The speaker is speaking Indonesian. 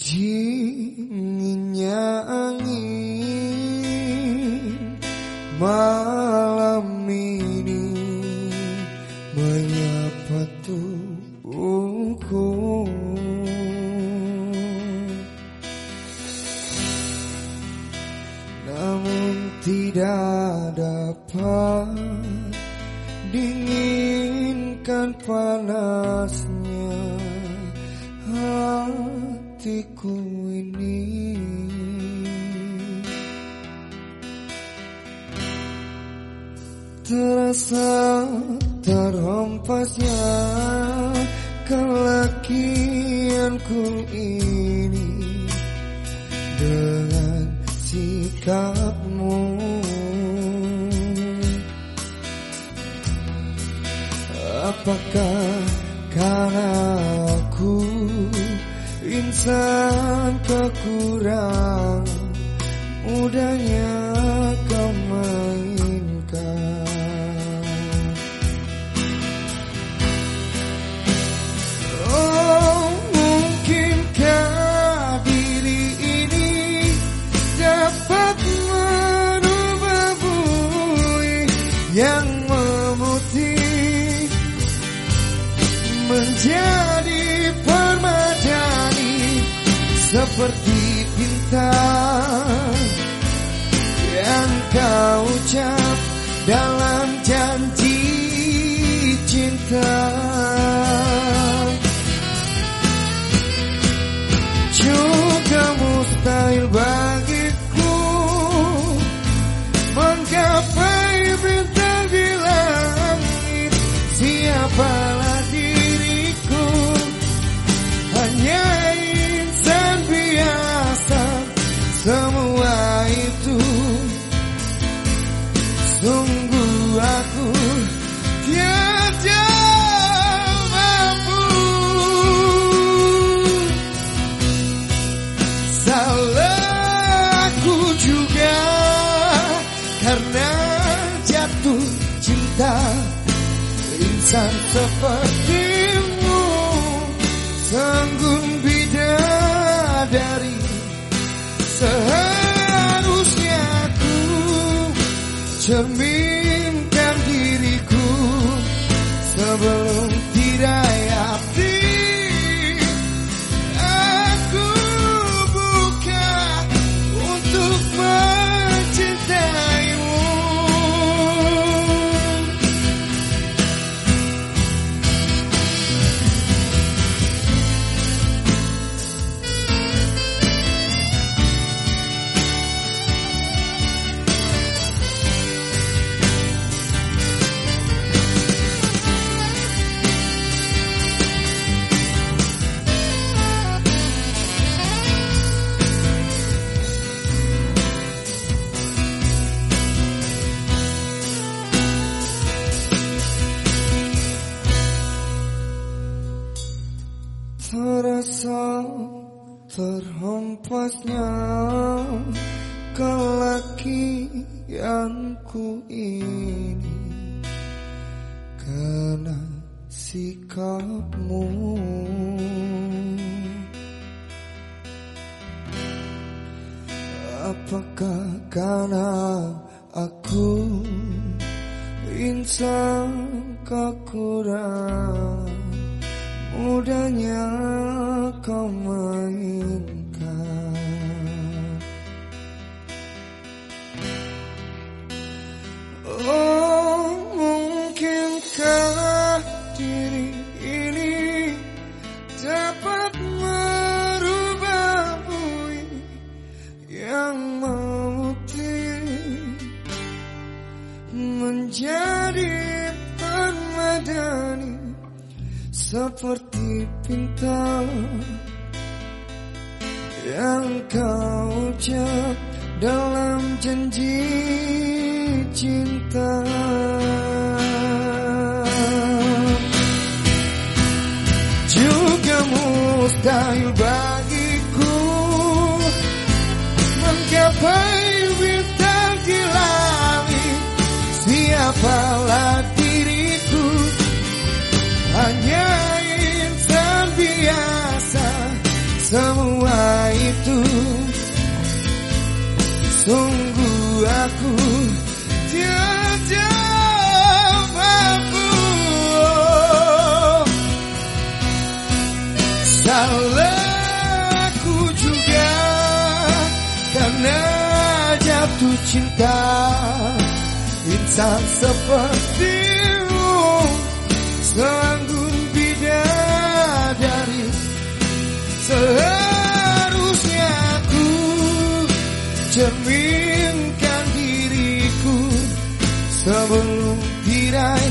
Dinginnya angin malam ini menyapa tubuhku. Namun tidak dapat dinginkan panasnya hatiku ini. Terasa terhempasnya kelakianku ini Dengan sikapmu. Apakah karena aku insan kekurang Mudahnya kau mainkan. Oh mungkinkah diri ini dapat merubah bui yang memutih menjadi seperti bintang yang kau ucap dalam janji cinta. Juga karena jatuh cinta insan sepertimu sanggun bidadari. Seharusnya ku cerminkan diriku sebelum Terasa terhempasnya kelakianku ini. Karena sikapmu. Apakah karena aku insan kekurangan Mudahnya kau mainkan Oh mungkinkah diri ini dapat merubah bui yang memutih menjadi permadani seperti bintang yang kau ucap dalam janji cinta. Juga mustahil tak sanggup bida bidadari. Seharusnya aku cerminkan diriku sebelum tirai